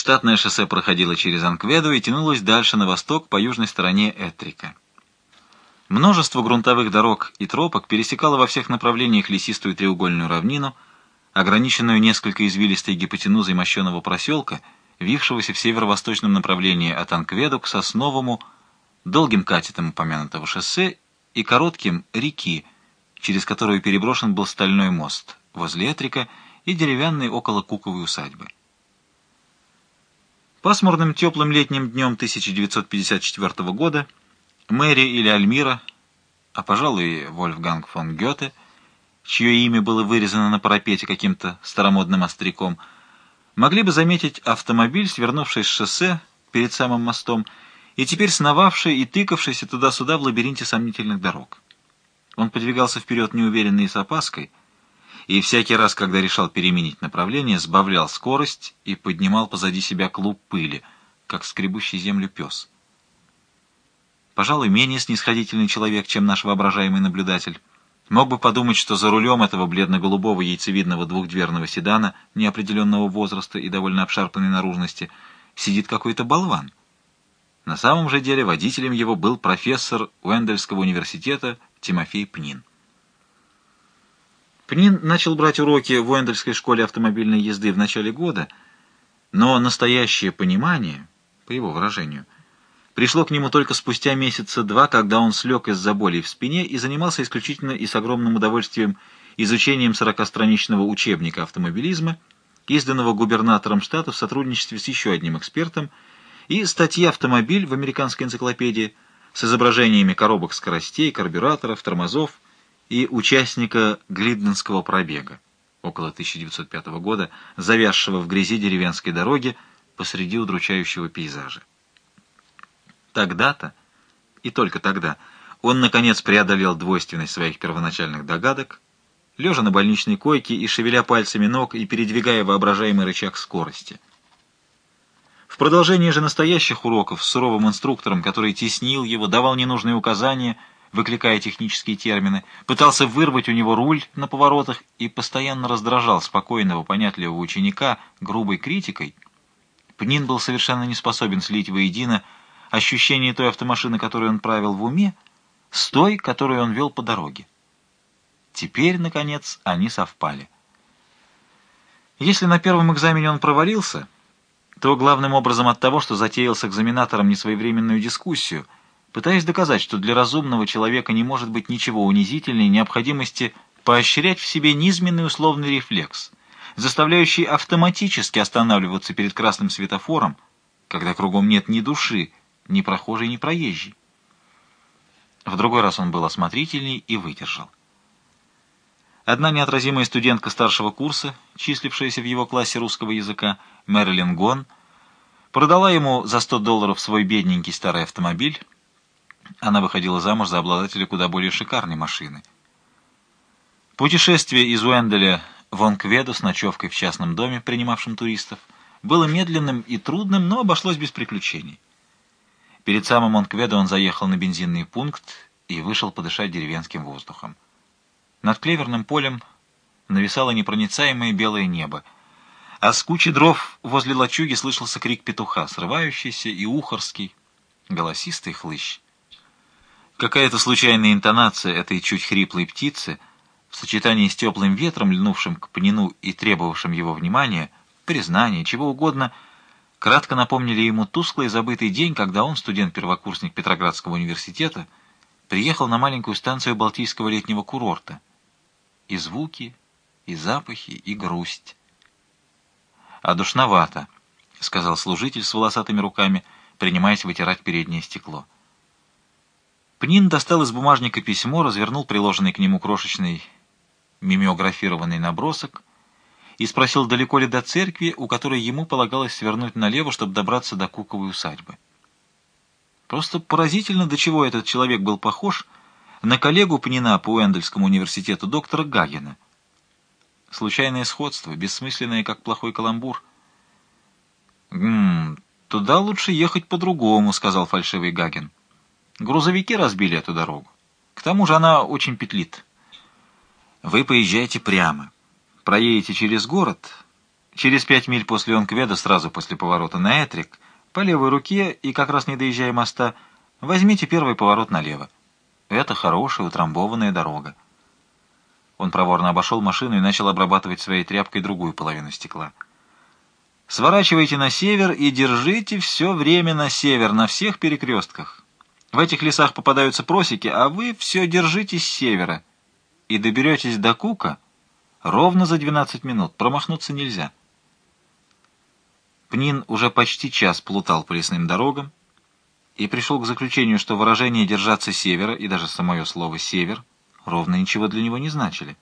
Штатное шоссе проходило через Анкведу и тянулось дальше на восток по южной стороне Этрика. Множество грунтовых дорог и тропок пересекало во всех направлениях лесистую треугольную равнину, ограниченную несколько извилистой гипотенузой мощеного проселка, вившегося в северо-восточном направлении от Анкведу к Сосновому, долгим катетом упомянутого шоссе и коротким реки, через которую переброшен был стальной мост возле Этрика и деревянной около Куковой усадьбы. Пасмурным теплым летним днем 1954 года Мэри или Альмира, а, пожалуй, Вольфганг фон Гёте, чье имя было вырезано на парапете каким-то старомодным остряком, могли бы заметить автомобиль, свернувший с шоссе перед самым мостом, и теперь сновавший и тыкавшийся туда-сюда в лабиринте сомнительных дорог. Он подвигался вперед неуверенно и с опаской, и всякий раз, когда решал переменить направление, сбавлял скорость и поднимал позади себя клуб пыли, как скребущий землю пес. Пожалуй, менее снисходительный человек, чем наш воображаемый наблюдатель, мог бы подумать, что за рулем этого бледно-голубого яйцевидного двухдверного седана неопределенного возраста и довольно обшарпанной наружности сидит какой-то болван. На самом же деле водителем его был профессор Уэндельского университета Тимофей Пнин. Пнин начал брать уроки в Уэндельской школе автомобильной езды в начале года, но настоящее понимание, по его выражению, пришло к нему только спустя месяца два, когда он слег из-за боли в спине и занимался исключительно и с огромным удовольствием изучением сорокастраничного учебника автомобилизма, изданного губернатором штата в сотрудничестве с еще одним экспертом, и статьи «Автомобиль» в американской энциклопедии с изображениями коробок скоростей, карбюраторов, тормозов, и участника Глидненского пробега около 1905 года, завязшего в грязи деревенской дороги посреди удручающего пейзажа. Тогда-то, и только тогда, он, наконец, преодолел двойственность своих первоначальных догадок, лежа на больничной койке и шевеля пальцами ног и передвигая воображаемый рычаг скорости. В продолжении же настоящих уроков с суровым инструктором, который теснил его, давал ненужные указания — выкликая технические термины, пытался вырвать у него руль на поворотах и постоянно раздражал спокойного, понятливого ученика грубой критикой, Пнин был совершенно не способен слить воедино ощущение той автомашины, которую он правил в уме, с той, которую он вел по дороге. Теперь, наконец, они совпали. Если на первом экзамене он провалился, то главным образом от того, что затеял с экзаменатором несвоевременную дискуссию — пытаясь доказать, что для разумного человека не может быть ничего унизительнее необходимости поощрять в себе низменный условный рефлекс, заставляющий автоматически останавливаться перед красным светофором, когда кругом нет ни души, ни прохожей, ни проезжей. В другой раз он был осмотрительней и выдержал. Одна неотразимая студентка старшего курса, числившаяся в его классе русского языка, Мэрилин Гон, продала ему за 100 долларов свой бедненький старый автомобиль, она выходила замуж за обладателя куда более шикарной машины. Путешествие из Уэнделя в Онкведу с ночевкой в частном доме, принимавшем туристов, было медленным и трудным, но обошлось без приключений. Перед самым Онкведу он заехал на бензинный пункт и вышел подышать деревенским воздухом. Над клеверным полем нависало непроницаемое белое небо, а с кучи дров возле лачуги слышался крик петуха, срывающийся и ухорский, голосистый хлыщ. Какая-то случайная интонация этой чуть хриплой птицы в сочетании с теплым ветром, льнувшим к пнину и требовавшим его внимания, признания, чего угодно, кратко напомнили ему тусклый забытый день, когда он, студент-первокурсник Петроградского университета, приехал на маленькую станцию Балтийского летнего курорта. И звуки, и запахи, и грусть. «А душновато», — сказал служитель с волосатыми руками, принимаясь вытирать переднее стекло. Пнин достал из бумажника письмо, развернул приложенный к нему крошечный мимеографированный набросок и спросил, далеко ли до церкви, у которой ему полагалось свернуть налево, чтобы добраться до Куковой усадьбы. Просто поразительно, до чего этот человек был похож на коллегу Пнина по Уэндельскому университету доктора Гагина. Случайное сходство, бессмысленное, как плохой каламбур. «М -м, «Туда лучше ехать по-другому», — сказал фальшивый Гагин. Грузовики разбили эту дорогу. К тому же она очень петлит. Вы поезжаете прямо, проедете через город, Через пять миль после Онкведа, сразу после поворота на Этрик, по левой руке и как раз не доезжая моста, возьмите первый поворот налево. Это хорошая утрамбованная дорога. Он проворно обошел машину и начал обрабатывать своей тряпкой другую половину стекла. Сворачивайте на север и держите все время на север, на всех перекрестках. В этих лесах попадаются просеки, а вы все держите с севера. И доберетесь до Кука ровно за 12 минут. Промахнуться нельзя. Пнин уже почти час плутал по лесным дорогам и пришел к заключению, что выражение «держаться севера» и даже самое слово «север» ровно ничего для него не значили.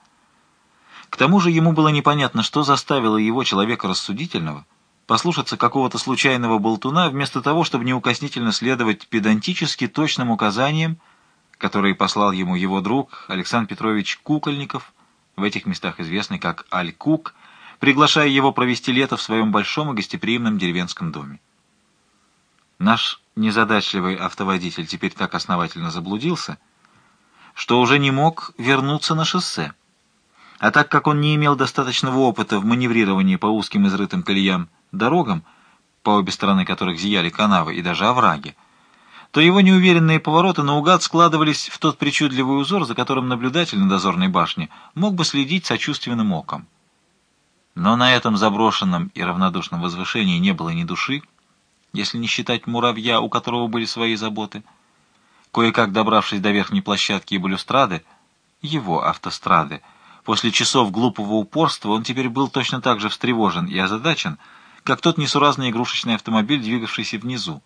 К тому же ему было непонятно, что заставило его, человека рассудительного, послушаться какого-то случайного болтуна, вместо того, чтобы неукоснительно следовать педантически точным указаниям, которые послал ему его друг Александр Петрович Кукольников, в этих местах известный как Аль-Кук, приглашая его провести лето в своем большом и гостеприимном деревенском доме. Наш незадачливый автоводитель теперь так основательно заблудился, что уже не мог вернуться на шоссе. А так как он не имел достаточного опыта в маневрировании по узким изрытым колеям дорогам, по обе стороны которых зияли канавы и даже овраги, то его неуверенные повороты наугад складывались в тот причудливый узор, за которым наблюдатель на дозорной башне мог бы следить сочувственным оком. Но на этом заброшенном и равнодушном возвышении не было ни души, если не считать муравья, у которого были свои заботы. Кое-как добравшись до верхней площадки и балюстрады, его автострады, после часов глупого упорства он теперь был точно так же встревожен и озадачен, как тот несуразный игрушечный автомобиль, двигавшийся внизу.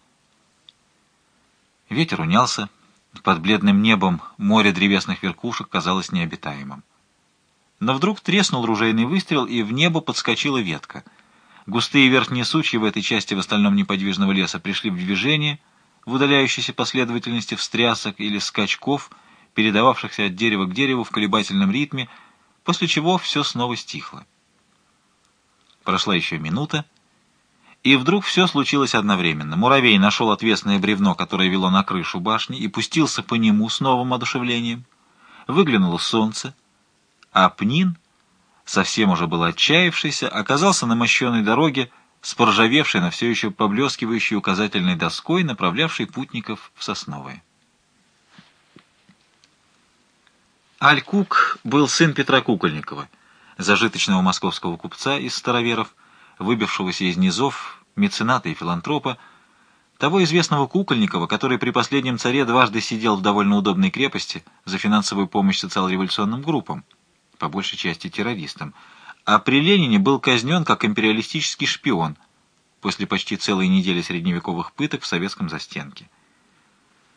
Ветер унялся, под бледным небом море древесных верхушек казалось необитаемым. Но вдруг треснул ружейный выстрел, и в небо подскочила ветка. Густые верхние сучья в этой части в остальном неподвижного леса пришли в движение, в удаляющейся последовательности встрясок или скачков, передававшихся от дерева к дереву в колебательном ритме, после чего все снова стихло. Прошла еще минута, и вдруг все случилось одновременно. Муравей нашел отвесное бревно, которое вело на крышу башни, и пустился по нему с новым одушевлением. Выглянуло солнце, а Пнин, совсем уже был отчаявшийся, оказался на мощенной дороге с поржавевшей, но все еще поблескивающей указательной доской, направлявшей путников в Сосновое. Аль-Кук был сын Петра Кукольникова, зажиточного московского купца из староверов, выбившегося из низов, мецената и филантропа, того известного Кукольникова, который при последнем царе дважды сидел в довольно удобной крепости за финансовую помощь социал-революционным группам по большей части террористом, а при Ленине был казнен как империалистический шпион после почти целой недели средневековых пыток в советском застенке.